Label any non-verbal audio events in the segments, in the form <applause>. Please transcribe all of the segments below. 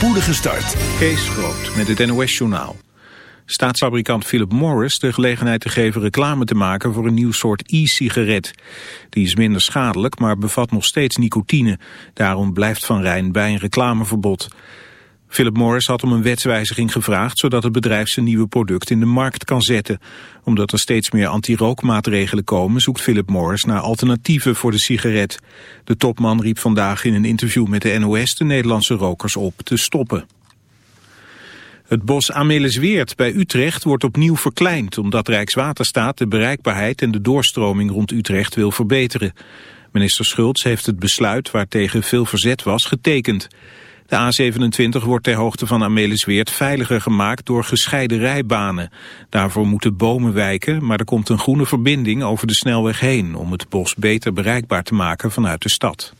spoedige start. Kees Groot met het NOS-journaal. Staatsfabrikant Philip Morris de gelegenheid te geven reclame te maken voor een nieuw soort e-sigaret. Die is minder schadelijk, maar bevat nog steeds nicotine. Daarom blijft Van Rijn bij een reclameverbod. Philip Morris had om een wetswijziging gevraagd... zodat het bedrijf zijn nieuwe product in de markt kan zetten. Omdat er steeds meer anti-rookmaatregelen komen... zoekt Philip Morris naar alternatieven voor de sigaret. De topman riep vandaag in een interview met de NOS... de Nederlandse rokers op te stoppen. Het bos Amelisweert bij Utrecht wordt opnieuw verkleind... omdat Rijkswaterstaat de bereikbaarheid en de doorstroming rond Utrecht wil verbeteren. Minister Schultz heeft het besluit waartegen veel verzet was getekend... De A27 wordt ter hoogte van Amelisweert veiliger gemaakt door gescheiden rijbanen. Daarvoor moeten bomen wijken, maar er komt een groene verbinding over de snelweg heen... om het bos beter bereikbaar te maken vanuit de stad.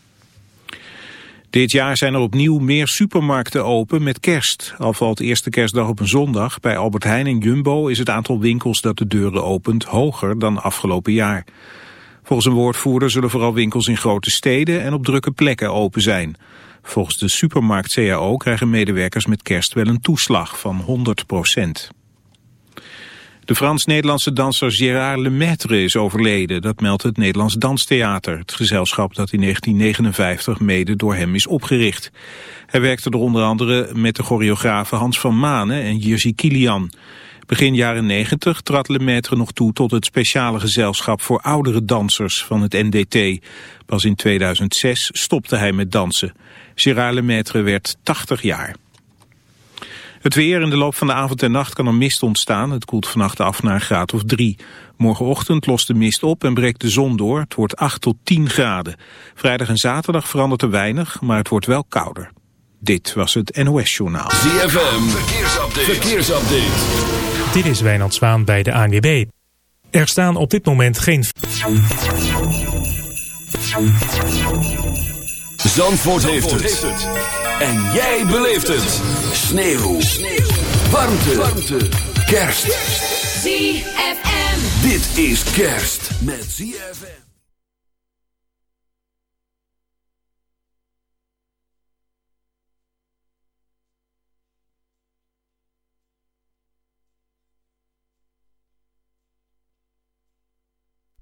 Dit jaar zijn er opnieuw meer supermarkten open met kerst. Al valt eerste kerstdag op een zondag. Bij Albert Heijn en Jumbo is het aantal winkels dat de deuren opent hoger dan afgelopen jaar. Volgens een woordvoerder zullen vooral winkels in grote steden en op drukke plekken open zijn. Volgens de supermarkt CAO krijgen medewerkers met kerst wel een toeslag van 100% De Frans-Nederlandse danser Gérard Lemaitre is overleden. Dat meldt het Nederlands Danstheater, het gezelschap dat in 1959 mede door hem is opgericht. Hij werkte er onder andere met de choreografen Hans van Manen en Jerzy Kilian. Begin jaren 90 trad Lemaitre nog toe tot het speciale gezelschap voor oudere dansers van het NDT. Pas in 2006 stopte hij met dansen. Gérard Lemaitre werd 80 jaar. Het weer in de loop van de avond en nacht kan er mist ontstaan. Het koelt vannacht af naar een graad of 3. Morgenochtend lost de mist op en breekt de zon door. Het wordt 8 tot 10 graden. Vrijdag en zaterdag verandert er weinig, maar het wordt wel kouder. Dit was het NOS Journaal. ZFM, verkeersupdate. verkeersupdate. Dit is Wijnand Zwaan bij de ANWB. Er staan op dit moment geen... Zandvoort, heeft, het. En jij beleeft het. Sneeuw. Sneeuw. Warmte. Warmte. Kerst. ZFM. Dit is kerst met ZFM.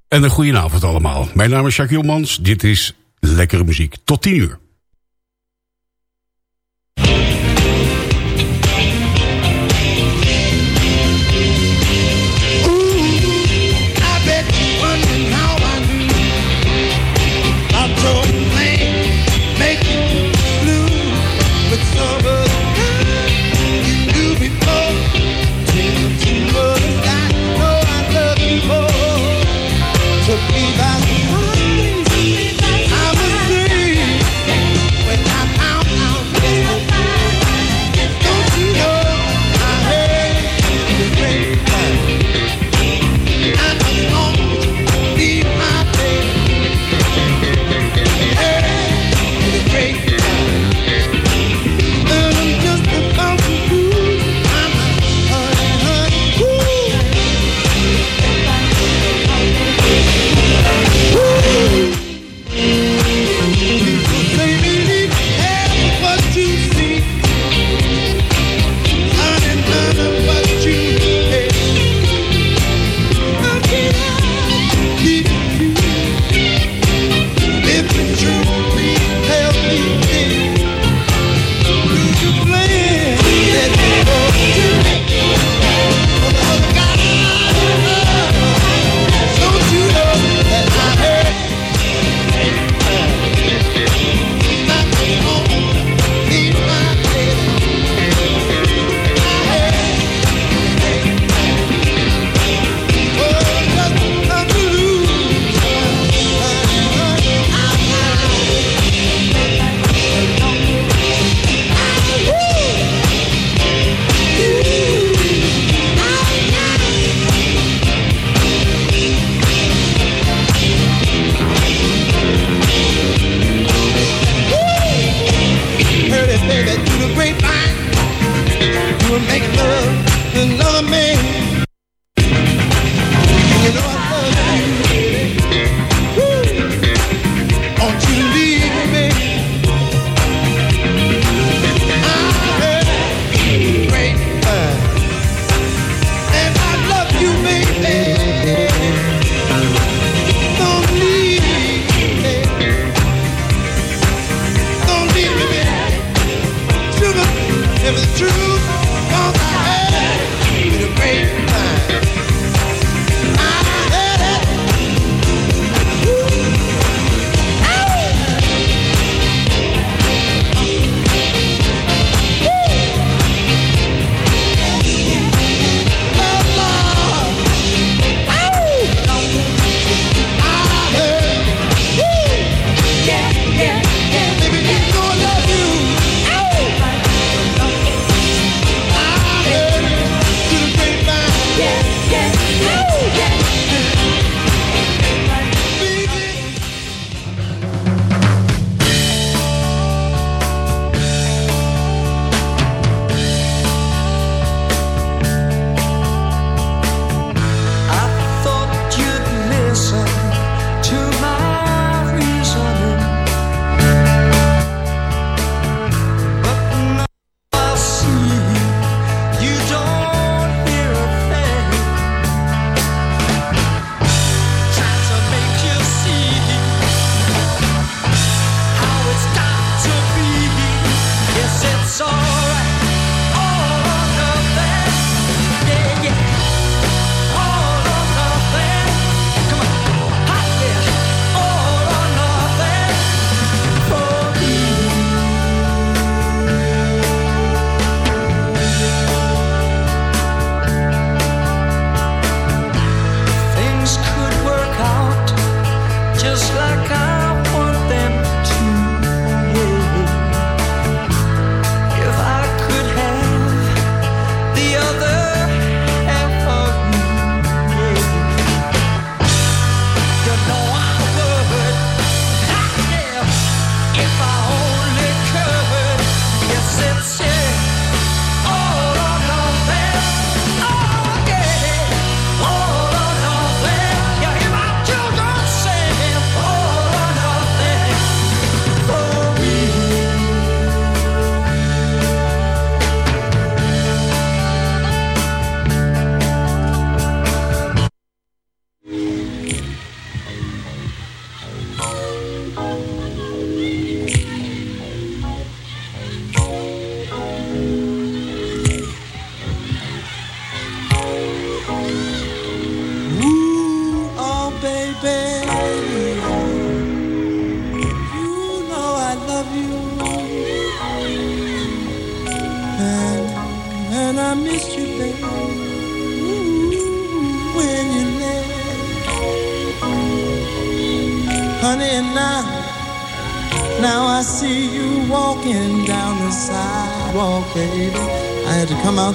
En een goede avond allemaal. Mijn naam is Jacques Mans. Dit is lekkere muziek. Tot 10 uur.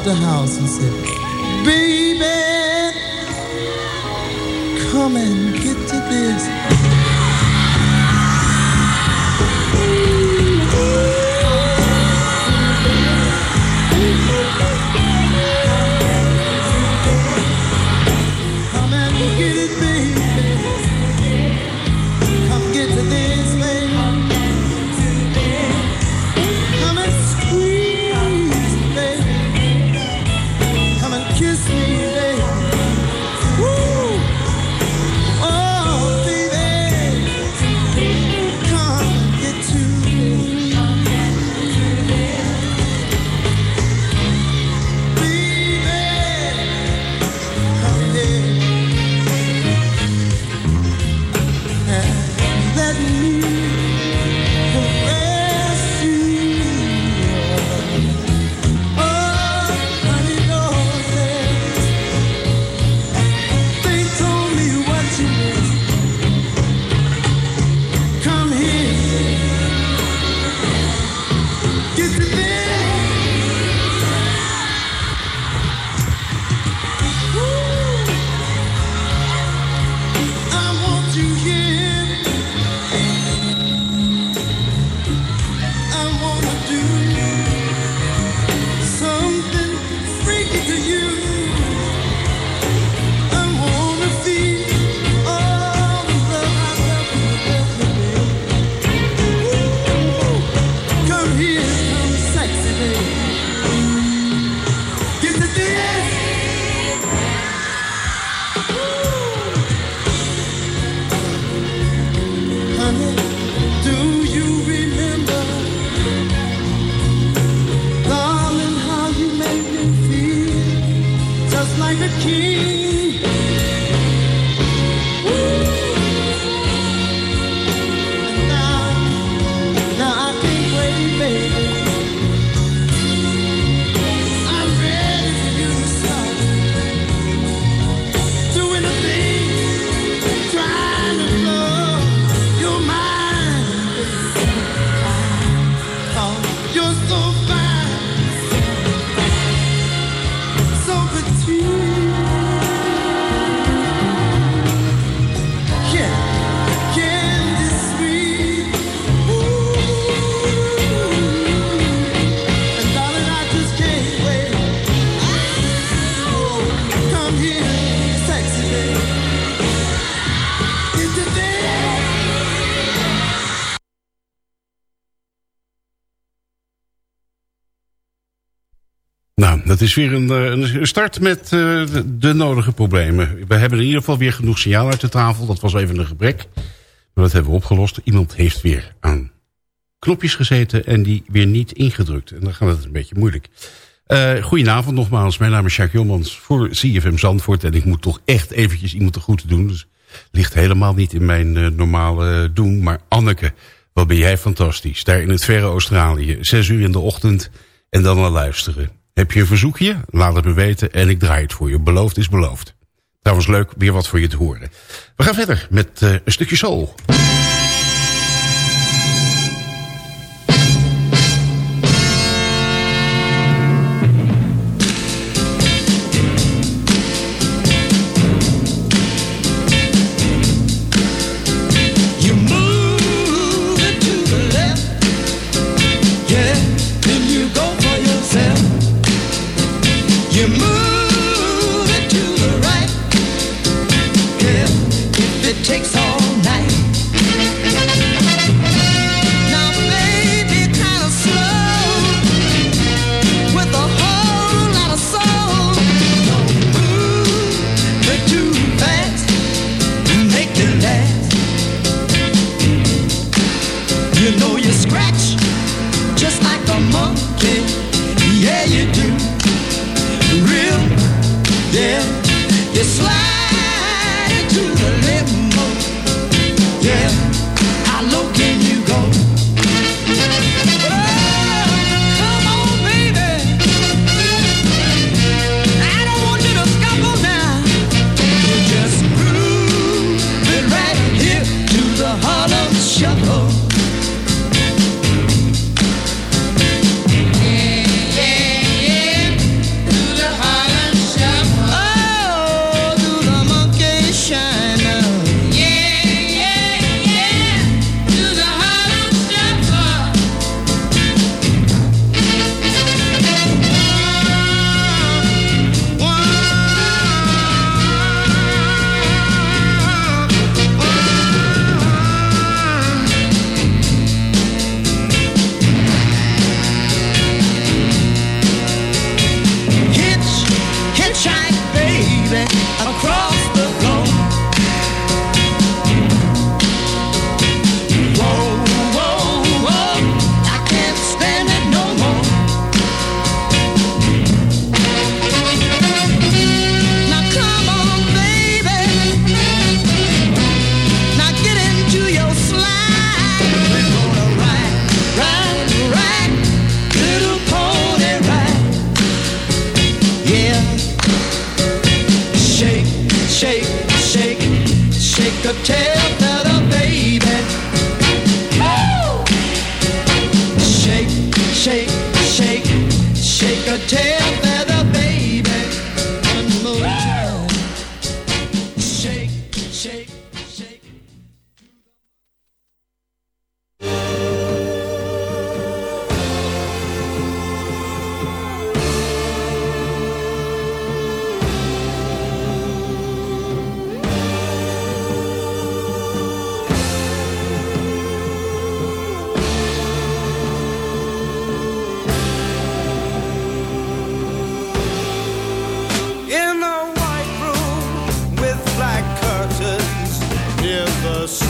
The house and said, Nou, dat is weer een, eh, een start met uh, de nodige problemen. We hebben in ieder geval weer genoeg signaal uit de tafel. Dat was even een gebrek. Maar dat hebben we opgelost. Iemand heeft weer aan knopjes gezeten en die weer niet ingedrukt. En dan gaat het een beetje moeilijk. Uh, goedenavond nogmaals. Mijn naam is Jacques Jommans voor CFM Zandvoort. En ik moet toch echt eventjes iemand de groeten doen. Dus ligt helemaal niet in mijn normale doen. Maar Anneke, wat ben jij fantastisch. Daar in het verre Australië. Zes uur in de ochtend en dan al luisteren. Heb je een verzoekje? Laat het me weten en ik draai het voor je. Beloofd is beloofd. Trouwens leuk, weer wat voor je te horen. We gaan verder met uh, een stukje soul.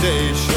deixe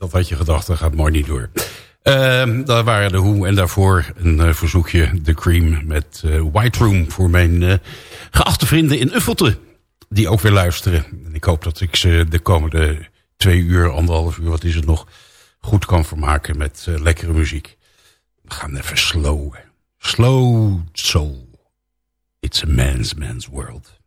dat had je gedacht, dat gaat mooi niet door. Uh, daar waren de Hoe en daarvoor een uh, verzoekje, The Cream met uh, White Room... voor mijn uh, geachte vrienden in Uffelte, die ook weer luisteren. En ik hoop dat ik ze de komende twee uur, anderhalf uur, wat is het nog... goed kan vermaken met lekkere muziek. We gaan even slow. Slow soul. It's a man's man's world.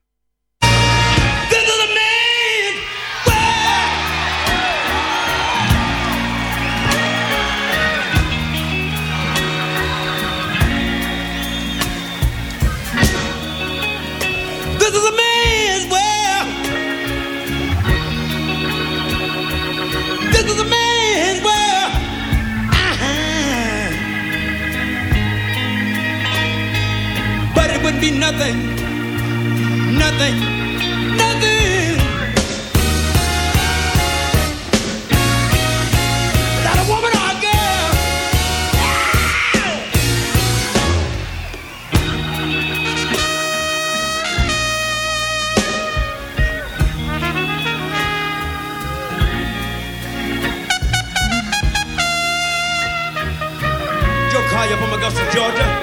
Be nothing, nothing, nothing. Without a woman or a girl. Joe Collier from Augusta, Georgia.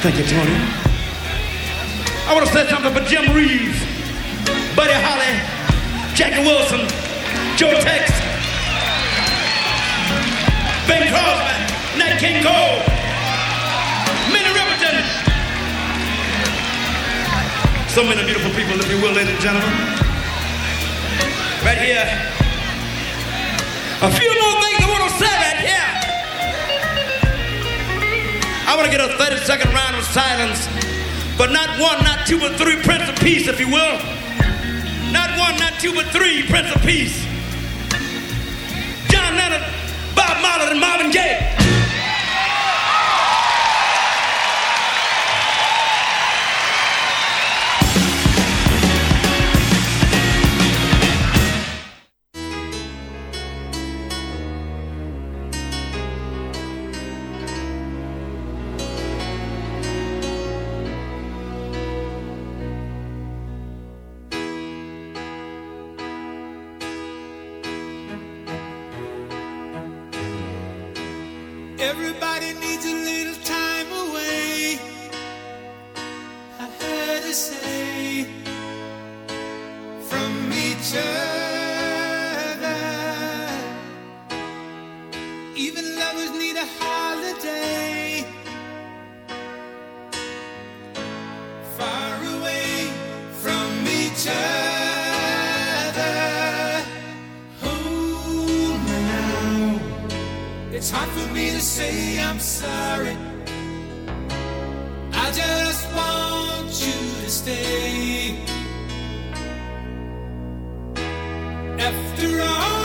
Thank you, Tony. I want to say something for Jim Reeves, Buddy Holly, Jackie Wilson, Joe Tex, Ben Crosby, Nat King Cole, Minnie Riperton. So many beautiful people, if you will, ladies and gentlemen. Right here. A few more things I want to get a 30 second round of silence, but not one, not two, but three Prince of Peace, if you will. Not one, not two, but three Prince of Peace. John Lennon, Bob Marley, and Marvin Gaye. It's hard for me to say I'm sorry. I just want you to stay. After all.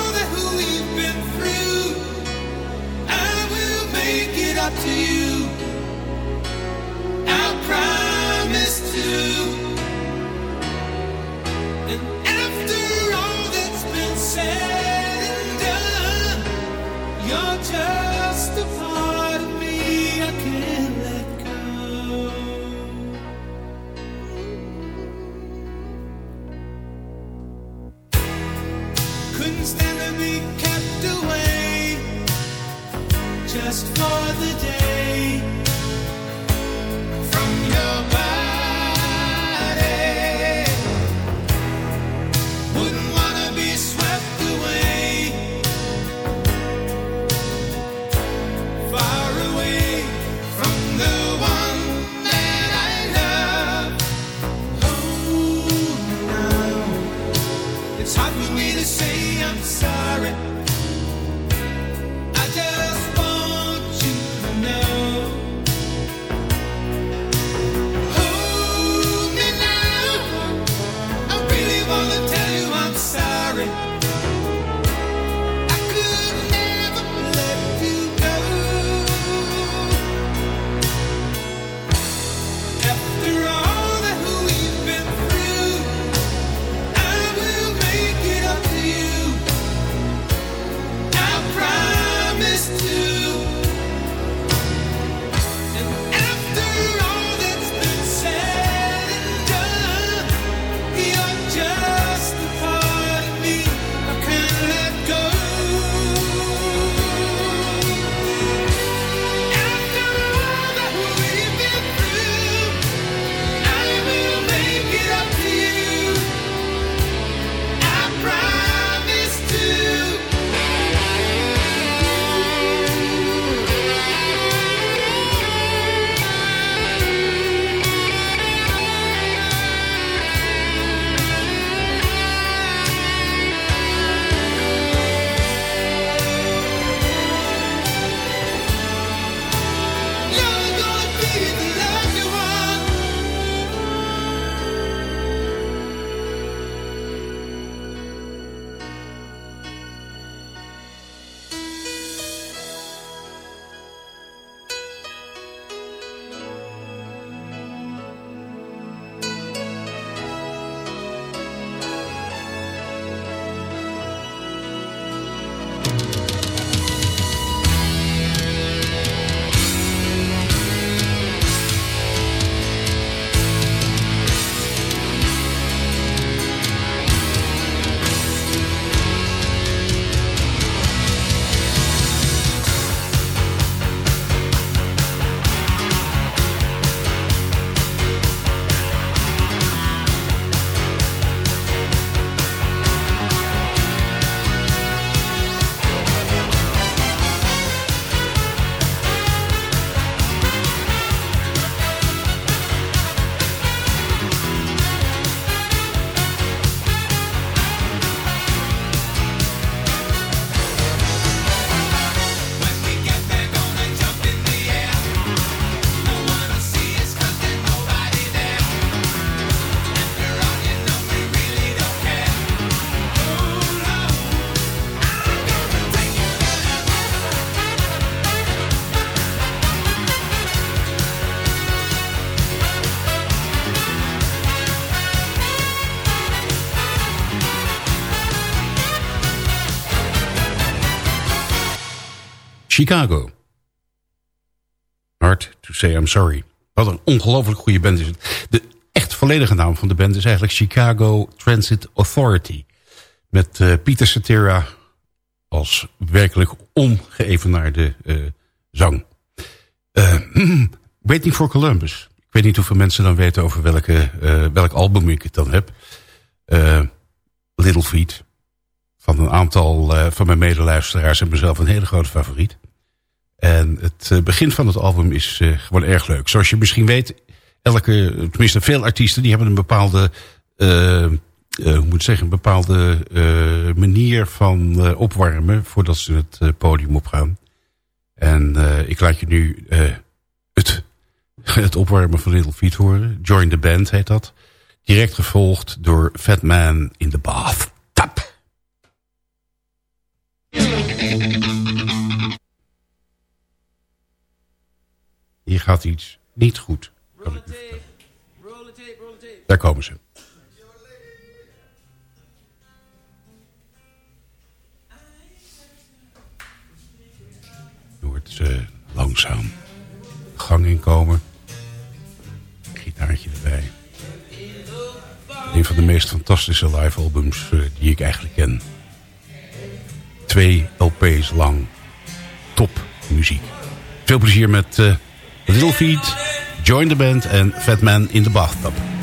Chicago. Hard to say I'm sorry. Wat een ongelooflijk goede band is het. De echt volledige naam van de band is eigenlijk Chicago Transit Authority. Met uh, Pieter Cetera als werkelijk ongeëvenaarde eh, zang. Uh, Waiting for Columbus. Ik weet niet hoeveel mensen dan weten over welke, eh, welk album ik het dan heb. Little Feet. Van een aantal van mijn medeluisteraars en mezelf een hele grote favoriet. En het begin van het album is gewoon erg leuk. Zoals je misschien weet, elke, tenminste veel artiesten... die hebben een bepaalde uh, hoe moet zeggen, een bepaalde uh, manier van uh, opwarmen voordat ze het podium opgaan. En ik laat je nu het, <laughs> het opwarmen van Little Feet horen. Join the Band heet dat. Direct gevolgd door Fat Man in the Bath. Tap! Gaat iets niet goed. Daar komen ze. uh, langzaam gang inkomen. Gitaartje erbij. Een van de meest fantastische live albums uh, die ik eigenlijk ken. Twee LP's lang. Top muziek. Veel plezier met uh, Little Feet, Join the Band en Fat Man in the Bathtub.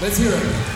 Let's hear it.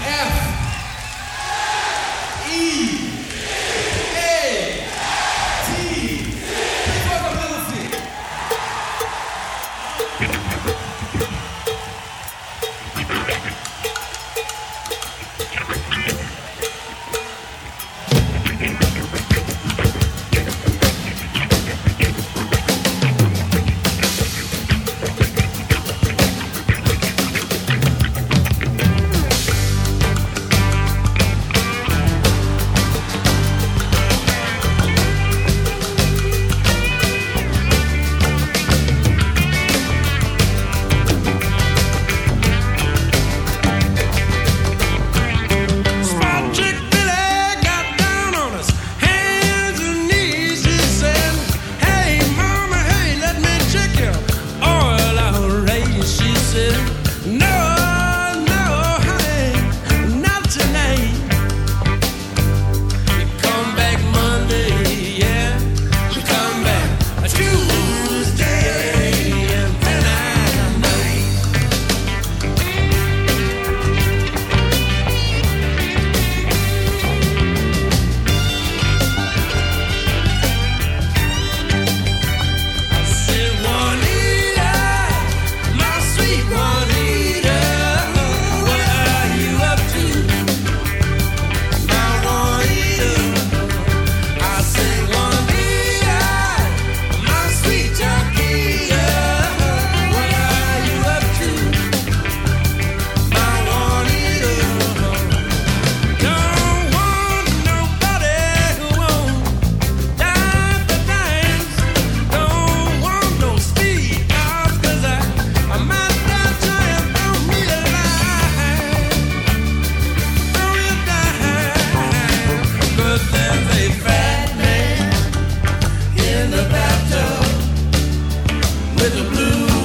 The blue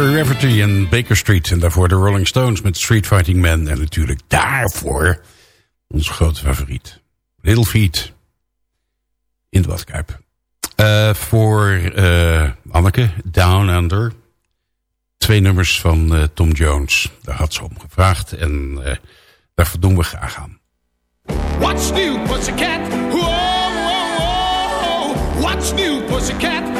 Gary Rafferty en Baker Street. En daarvoor de Rolling Stones met Street Fighting Man. En natuurlijk daarvoor onze grote favoriet. Little Feet. In de Badkuip. Uh, voor uh, Anneke, Down Under. Twee nummers van uh, Tom Jones. Daar had ze om gevraagd. En daar voldoen we graag aan. What's new, pussycat? Whoa, whoa, whoa. What's new, pussycat?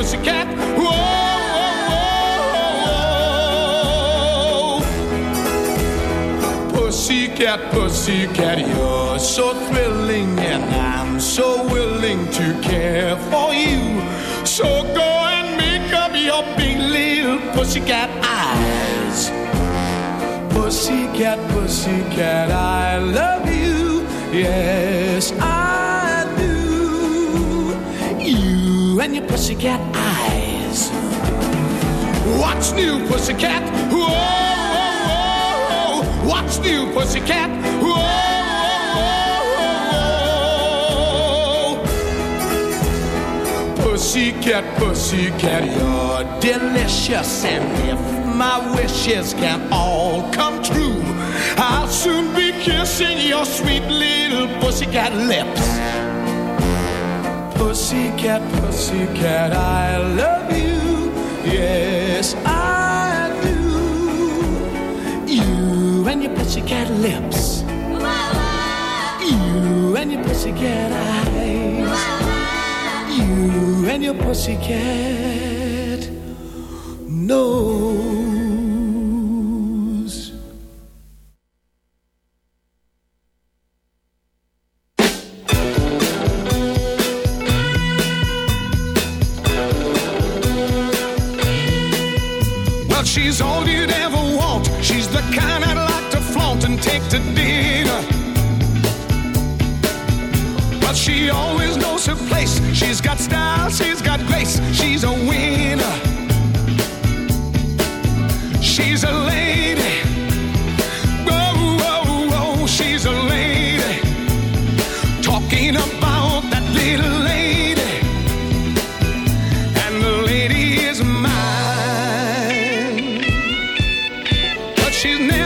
Pussycat? Whoa, whoa, whoa. whoa. Pussycat, pussycat, you're so thrilling, and I'm so willing to care for you. So go and make up your big little pussycat eyes. Pussycat, pussycat, I love you. Yes, I And your pussycat eyes. What's new, pussycat? Whoa, whoa, whoa. What's new, pussycat? Whoa, whoa, whoa. Pussycat, pussycat, you're delicious. And if my wishes can all come true, I'll soon be kissing your sweet little pussycat lips. Pussycat, pussycat, I love you. Yes, I do. You and your pussycat lips. You and your pussycat eyes. You and your pussycat nose. She's never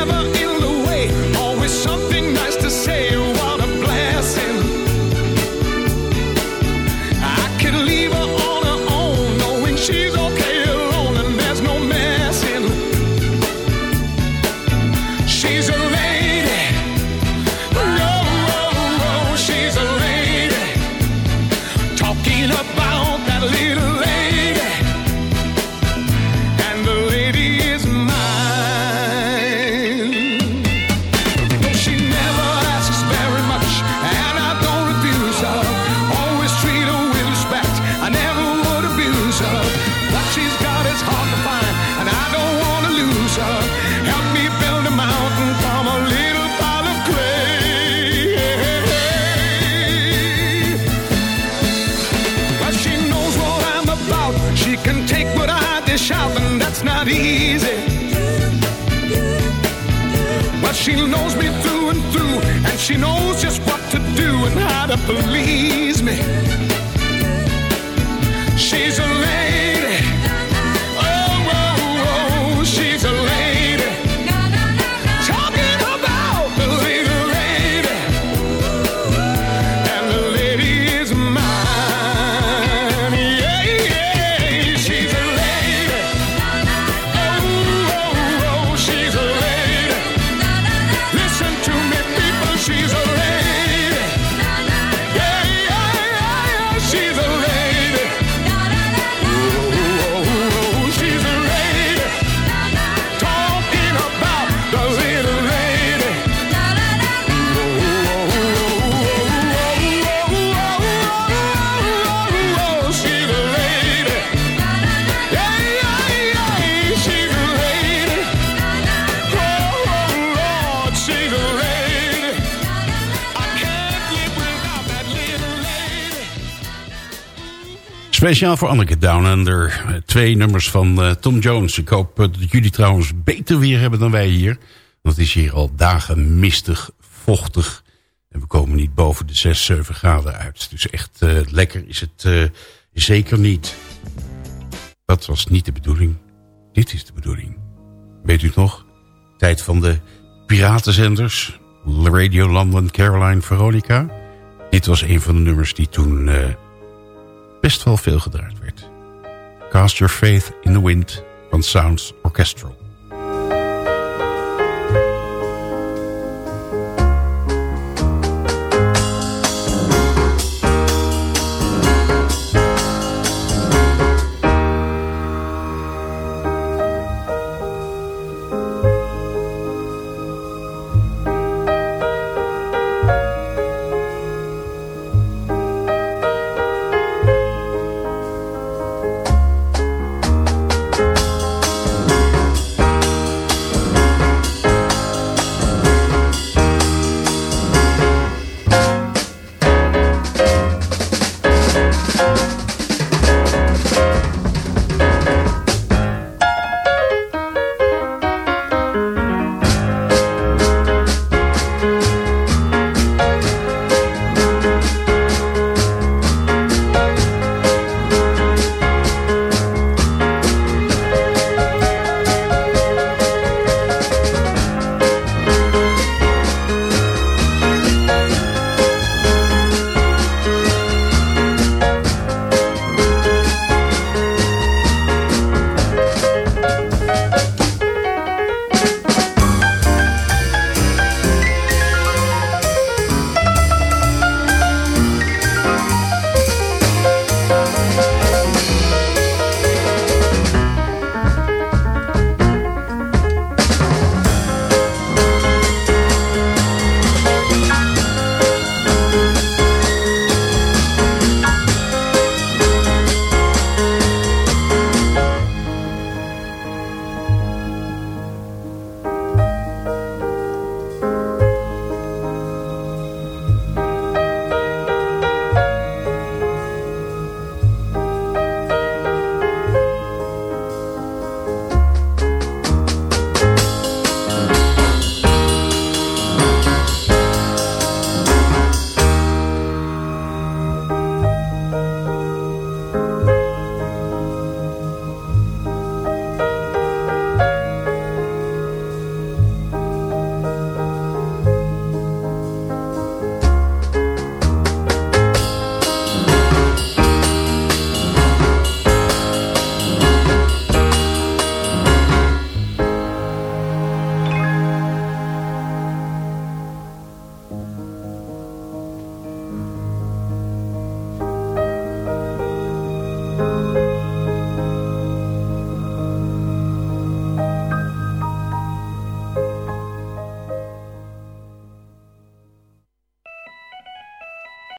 Speciaal voor Anneke Down Twee nummers van eh, Tom Jones. Ik hoop eh, dat jullie trouwens beter weer hebben dan wij hier. Want het is hier al dagen mistig, vochtig. En we komen niet boven de 6, 7 graden uit. Dus echt eh, lekker is het zeker niet. Dat was niet de bedoeling. Dit is de bedoeling. Weet u het nog? Tijd van de piratenzenders. Radio London, Caroline, Veronica. Dit was een van de nummers die toen best wel veel gedraaid werd. Cast Your Faith in the Wind van Sounds Orchestral.